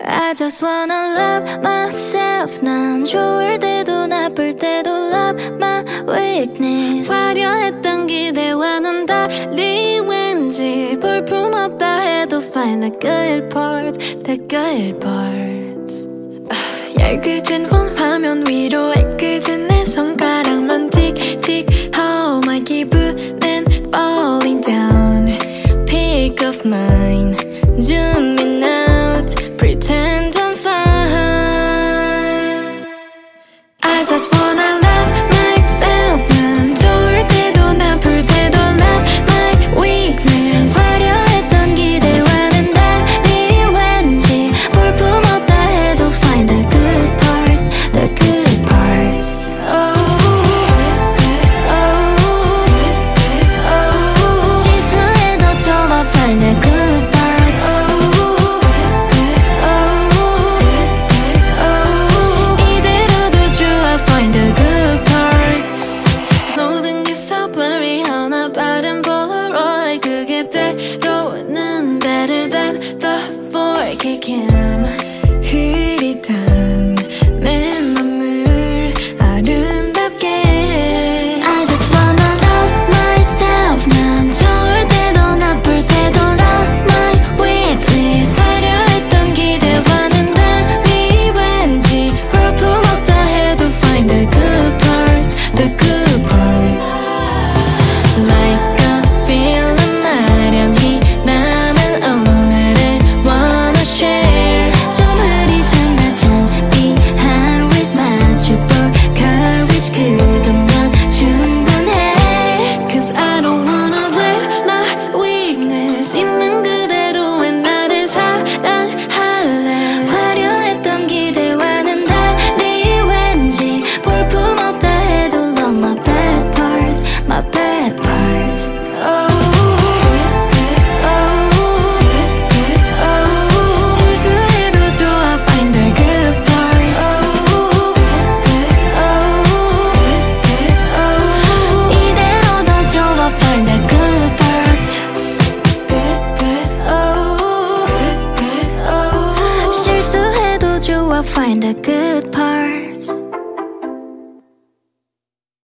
I just wanna love myself 난 좋을 때도 나쁠 때도 love my weakness 화려했던 기대와는 달리 왠지 볼품없다 해도 find the good parts the good parts 얇게 진원 화면 위로 eyes, that's for now. I'm the four kicking. I'll find a good part.